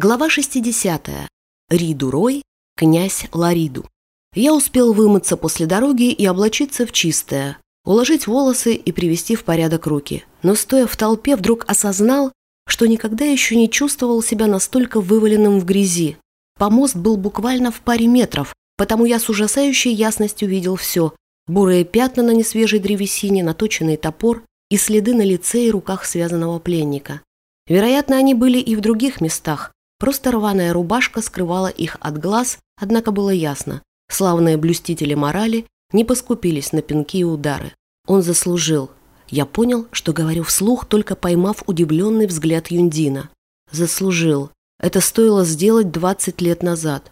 Глава 60. Риду Рой, князь Лариду. Я успел вымыться после дороги и облачиться в чистое, уложить волосы и привести в порядок руки. Но стоя в толпе, вдруг осознал, что никогда еще не чувствовал себя настолько вываленным в грязи. Помост был буквально в паре метров, потому я с ужасающей ясностью видел все. Бурые пятна на несвежей древесине, наточенный топор и следы на лице и руках связанного пленника. Вероятно, они были и в других местах, Просто рваная рубашка скрывала их от глаз, однако было ясно. Славные блюстители морали не поскупились на пинки и удары. Он заслужил. Я понял, что говорю вслух, только поймав удивленный взгляд Юндина. Заслужил. Это стоило сделать 20 лет назад.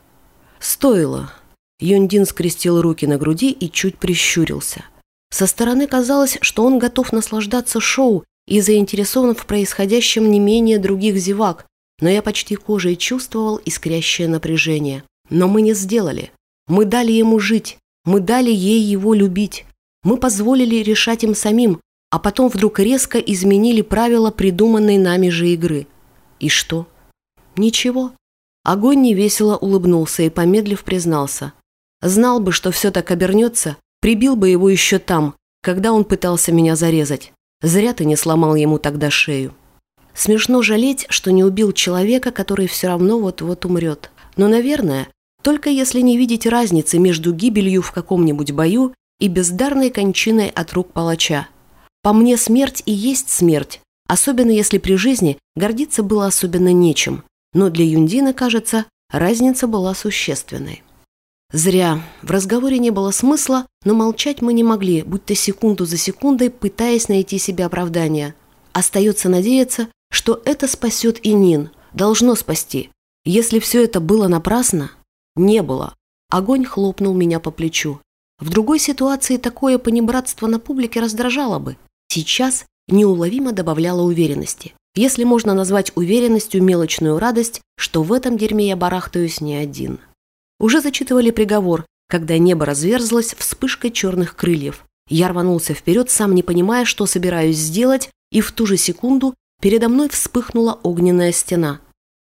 Стоило. Юндин скрестил руки на груди и чуть прищурился. Со стороны казалось, что он готов наслаждаться шоу и заинтересован в происходящем не менее других зевак, но я почти кожей чувствовал искрящее напряжение. Но мы не сделали. Мы дали ему жить, мы дали ей его любить. Мы позволили решать им самим, а потом вдруг резко изменили правила придуманной нами же игры. И что? Ничего. Огонь невесело улыбнулся и, помедлив, признался. Знал бы, что все так обернется, прибил бы его еще там, когда он пытался меня зарезать. Зря ты не сломал ему тогда шею. Смешно жалеть, что не убил человека, который все равно вот-вот умрет. Но, наверное, только если не видеть разницы между гибелью в каком-нибудь бою и бездарной кончиной от рук палача. По мне, смерть и есть смерть, особенно если при жизни гордиться было особенно нечем. Но для Юндина, кажется, разница была существенной. Зря. В разговоре не было смысла, но молчать мы не могли, будто секунду за секундой, пытаясь найти себе оправдание. Остается надеяться, что это спасет и Нин, должно спасти. Если все это было напрасно, не было. Огонь хлопнул меня по плечу. В другой ситуации такое понебратство на публике раздражало бы. Сейчас неуловимо добавляло уверенности. Если можно назвать уверенностью мелочную радость, что в этом дерьме я барахтаюсь не один. Уже зачитывали приговор, когда небо разверзлось вспышкой черных крыльев. Я рванулся вперед, сам не понимая, что собираюсь сделать, и в ту же секунду Передо мной вспыхнула огненная стена.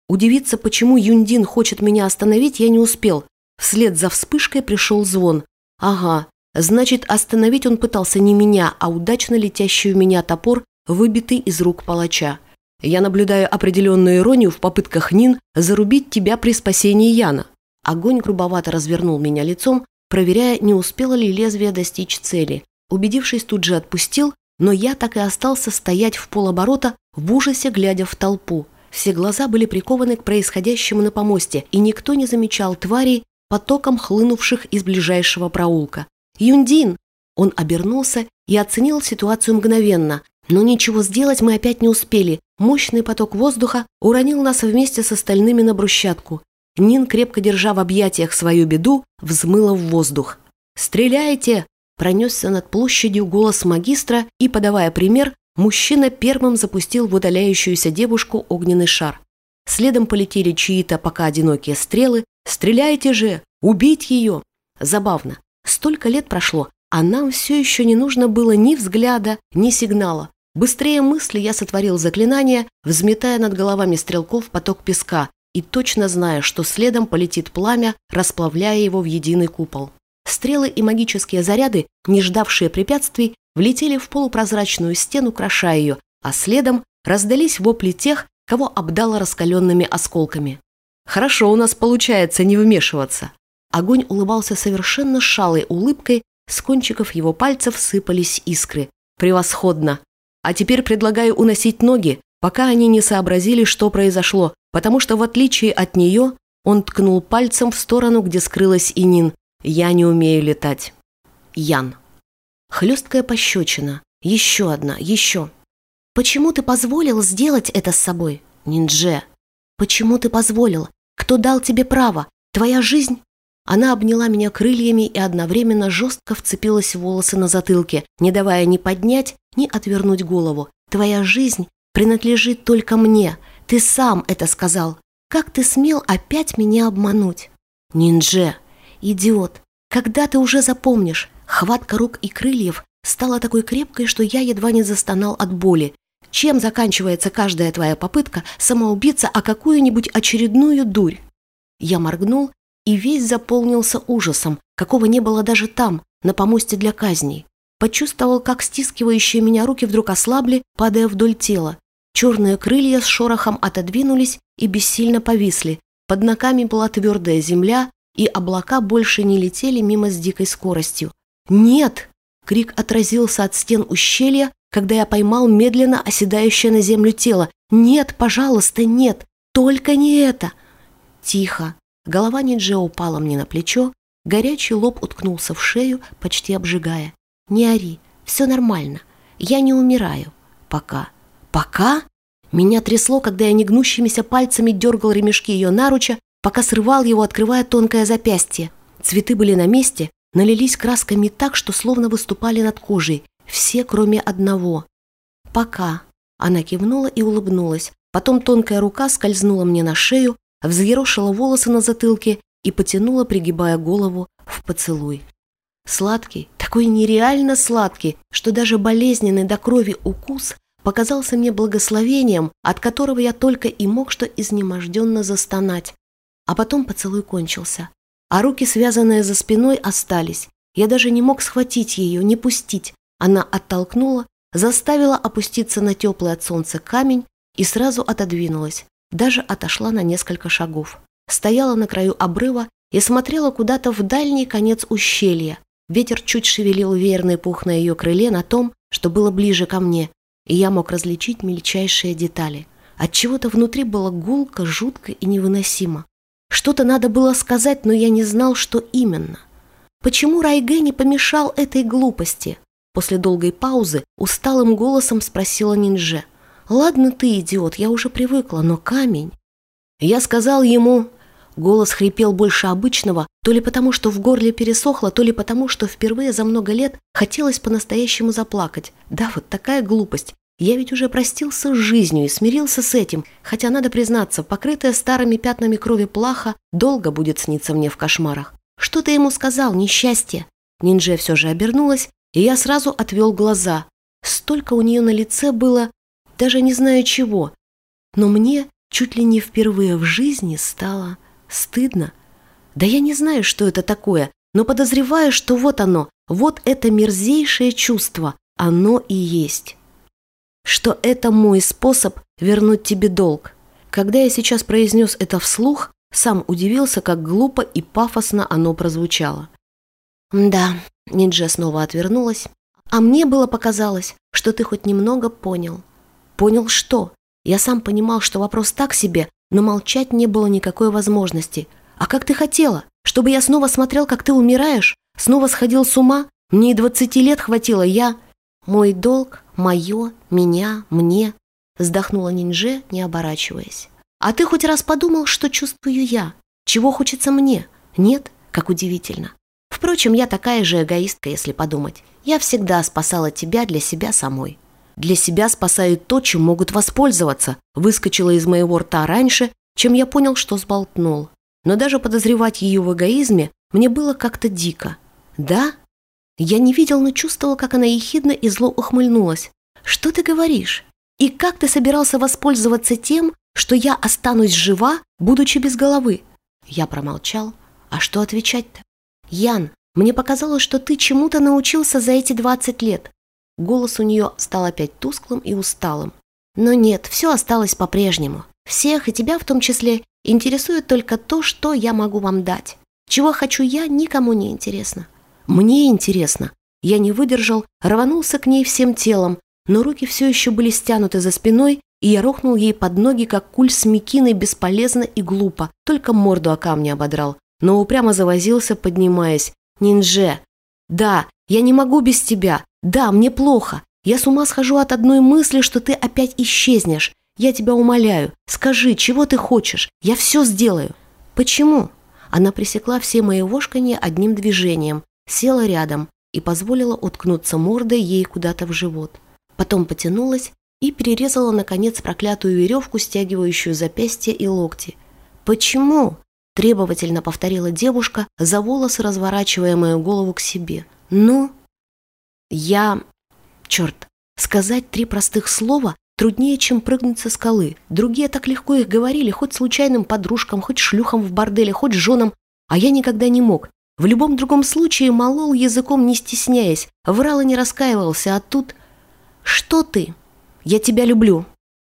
Удивиться, почему Юндин хочет меня остановить, я не успел. Вслед за вспышкой пришел звон. Ага, значит, остановить он пытался не меня, а удачно летящий у меня топор, выбитый из рук палача. Я наблюдаю определенную иронию в попытках Нин зарубить тебя при спасении Яна. Огонь грубовато развернул меня лицом, проверяя, не успело ли лезвие достичь цели. Убедившись, тут же отпустил, но я так и остался стоять в полоборота, в ужасе глядя в толпу. Все глаза были прикованы к происходящему на помосте, и никто не замечал тварей, потоком хлынувших из ближайшего проулка. «Юндин!» Он обернулся и оценил ситуацию мгновенно. Но ничего сделать мы опять не успели. Мощный поток воздуха уронил нас вместе с остальными на брусчатку. Нин, крепко держа в объятиях свою беду, взмыла в воздух. «Стреляйте!» Пронесся над площадью голос магистра, и, подавая пример, мужчина первым запустил в удаляющуюся девушку огненный шар. Следом полетели чьи-то пока одинокие стрелы. «Стреляйте же! Убить ее!» Забавно. Столько лет прошло, а нам все еще не нужно было ни взгляда, ни сигнала. Быстрее мысли я сотворил заклинание, взметая над головами стрелков поток песка и точно зная, что следом полетит пламя, расплавляя его в единый купол. Стрелы и магические заряды, не ждавшие препятствий, влетели в полупрозрачную стену, кроша ее, а следом раздались вопли тех, кого обдало раскаленными осколками. «Хорошо у нас получается не вмешиваться». Огонь улыбался совершенно шалой улыбкой, с кончиков его пальцев сыпались искры. «Превосходно! А теперь предлагаю уносить ноги, пока они не сообразили, что произошло, потому что, в отличие от нее, он ткнул пальцем в сторону, где скрылась Инин. «Я не умею летать». Ян. Хлесткая пощечина. Еще одна, еще. «Почему ты позволил сделать это с собой?» «Ниндже». «Почему ты позволил? Кто дал тебе право? Твоя жизнь?» Она обняла меня крыльями и одновременно жестко вцепилась в волосы на затылке, не давая ни поднять, ни отвернуть голову. «Твоя жизнь принадлежит только мне. Ты сам это сказал. Как ты смел опять меня обмануть?» «Ниндже!» «Идиот! Когда ты уже запомнишь?» Хватка рук и крыльев стала такой крепкой, что я едва не застонал от боли. чем заканчивается каждая твоя попытка самоубиться о какую-нибудь очередную дурь? Я моргнул и весь заполнился ужасом, какого не было даже там, на помосте для казней. Почувствовал, как стискивающие меня руки вдруг ослабли, падая вдоль тела. Черные крылья с шорохом отодвинулись и бессильно повисли. Под ногами была твердая земля, и облака больше не летели мимо с дикой скоростью. «Нет!» — крик отразился от стен ущелья, когда я поймал медленно оседающее на землю тело. «Нет, пожалуйста, нет! Только не это!» Тихо. Голова Ниджи упала мне на плечо, горячий лоб уткнулся в шею, почти обжигая. Не ори, все нормально. Я не умираю. Пока. Пока? Меня трясло, когда я негнущимися пальцами дергал ремешки ее наруча, пока срывал его, открывая тонкое запястье. Цветы были на месте, налились красками так, что словно выступали над кожей. Все, кроме одного. Пока. Она кивнула и улыбнулась. Потом тонкая рука скользнула мне на шею, взъерошила волосы на затылке и потянула, пригибая голову, в поцелуй. Сладкий, такой нереально сладкий, что даже болезненный до крови укус показался мне благословением, от которого я только и мог что изнеможденно застонать. А потом поцелуй кончился, а руки, связанные за спиной, остались. Я даже не мог схватить ее, не пустить. Она оттолкнула, заставила опуститься на теплый от солнца камень и сразу отодвинулась, даже отошла на несколько шагов. Стояла на краю обрыва и смотрела куда-то в дальний конец ущелья, Ветер чуть шевелил верный пух на ее крыле на том, что было ближе ко мне, и я мог различить мельчайшие детали. От чего то внутри было гулко, жутко и невыносимо. Что-то надо было сказать, но я не знал, что именно. Почему Райге не помешал этой глупости? После долгой паузы усталым голосом спросила Нинже. «Ладно ты, идиот, я уже привыкла, но камень...» Я сказал ему, Голос хрипел больше обычного, то ли потому, что в горле пересохло, то ли потому, что впервые за много лет хотелось по-настоящему заплакать. Да, вот такая глупость. Я ведь уже простился с жизнью и смирился с этим, хотя, надо признаться, покрытая старыми пятнами крови плаха долго будет сниться мне в кошмарах. Что ты ему сказал, несчастье? Нинже все же обернулась, и я сразу отвел глаза. Столько у нее на лице было, даже не знаю чего. Но мне чуть ли не впервые в жизни стало Стыдно? Да я не знаю, что это такое, но подозреваю, что вот оно, вот это мерзейшее чувство, оно и есть. Что это мой способ вернуть тебе долг. Когда я сейчас произнес это вслух, сам удивился, как глупо и пафосно оно прозвучало. «Да», — Ниджа снова отвернулась, «а мне было показалось, что ты хоть немного понял». «Понял что?» Я сам понимал, что вопрос так себе, но молчать не было никакой возможности. «А как ты хотела? Чтобы я снова смотрел, как ты умираешь? Снова сходил с ума? Мне и двадцати лет хватило, я...» «Мой долг, мое, меня, мне...» Вздохнула Нинже, не оборачиваясь. «А ты хоть раз подумал, что чувствую я? Чего хочется мне? Нет? Как удивительно. Впрочем, я такая же эгоистка, если подумать. Я всегда спасала тебя для себя самой. Для себя спасают то, чем могут воспользоваться, выскочила из моего рта раньше, чем я понял, что сболтнул. Но даже подозревать ее в эгоизме мне было как-то дико. «Да?» Я не видел, но чувствовал, как она ехидно и зло ухмыльнулась. «Что ты говоришь? И как ты собирался воспользоваться тем, что я останусь жива, будучи без головы?» Я промолчал. «А что отвечать-то?» «Ян, мне показалось, что ты чему-то научился за эти двадцать лет. Голос у нее стал опять тусклым и усталым. Но нет, все осталось по-прежнему. Всех, и тебя в том числе, интересует только то, что я могу вам дать. Чего хочу я, никому не интересно. Мне интересно. Я не выдержал, рванулся к ней всем телом, но руки все еще были стянуты за спиной, и я рухнул ей под ноги, как куль с мекиной, бесполезно и глупо, только морду о камни ободрал. Но упрямо завозился, поднимаясь. «Нинже! Да, я не могу без тебя. Да, мне плохо. Я с ума схожу от одной мысли, что ты опять исчезнешь. Я тебя умоляю. Скажи, чего ты хочешь? Я все сделаю. Почему? Она пресекла все мои вошканье одним движением, села рядом и позволила уткнуться мордой ей куда-то в живот. Потом потянулась и перерезала, наконец, проклятую веревку, стягивающую запястья и локти. «Почему?» – требовательно повторила девушка, за волосы разворачивая мою голову к себе. «Ну?» Я... Черт, сказать три простых слова труднее, чем прыгнуть со скалы. Другие так легко их говорили, хоть случайным подружкам, хоть шлюхам в борделе, хоть женам, а я никогда не мог. В любом другом случае молол языком, не стесняясь, врал и не раскаивался, а тут... «Что ты? Я тебя люблю!»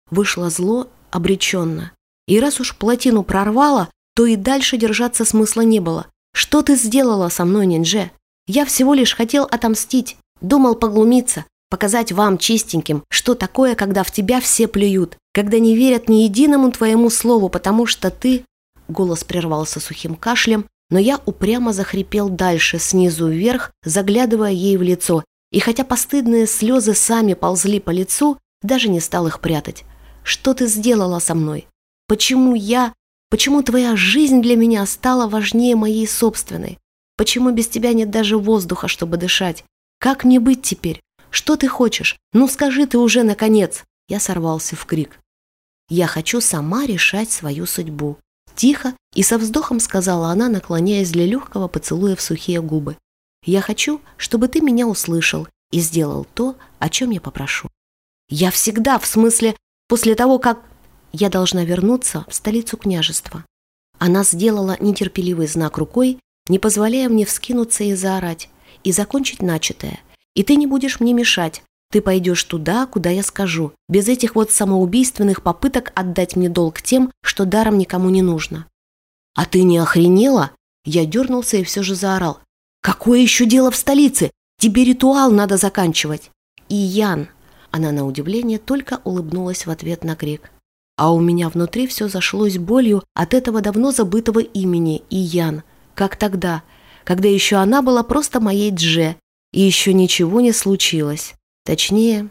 Вышло зло обреченно. И раз уж плотину прорвало, то и дальше держаться смысла не было. «Что ты сделала со мной, Нинже? Я всего лишь хотел отомстить, думал поглумиться, показать вам, чистеньким, что такое, когда в тебя все плюют, когда не верят ни единому твоему слову, потому что ты...» Голос прервался сухим кашлем, но я упрямо захрипел дальше, снизу вверх, заглядывая ей в лицо, и хотя постыдные слезы сами ползли по лицу, даже не стал их прятать. «Что ты сделала со мной? Почему я... Почему твоя жизнь для меня стала важнее моей собственной? Почему без тебя нет даже воздуха, чтобы дышать? Как мне быть теперь? Что ты хочешь? Ну скажи ты уже, наконец!» Я сорвался в крик. «Я хочу сама решать свою судьбу», Тихо и со вздохом сказала она, наклоняясь для легкого поцелуя в сухие губы. «Я хочу, чтобы ты меня услышал и сделал то, о чем я попрошу». «Я всегда, в смысле, после того, как...» «Я должна вернуться в столицу княжества». Она сделала нетерпеливый знак рукой, не позволяя мне вскинуться и заорать, и закончить начатое. «И ты не будешь мне мешать, ты пойдешь туда, куда я скажу, без этих вот самоубийственных попыток отдать мне долг тем, что даром никому не нужно. А ты не охренела? Я дернулся и все же заорал. Какое еще дело в столице? Тебе ритуал надо заканчивать. И Ян. Она на удивление только улыбнулась в ответ на крик. А у меня внутри все зашлось болью от этого давно забытого имени Иян, как тогда, когда еще она была просто моей Дже, и еще ничего не случилось. Точнее,